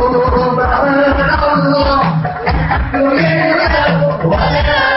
Oh 怖い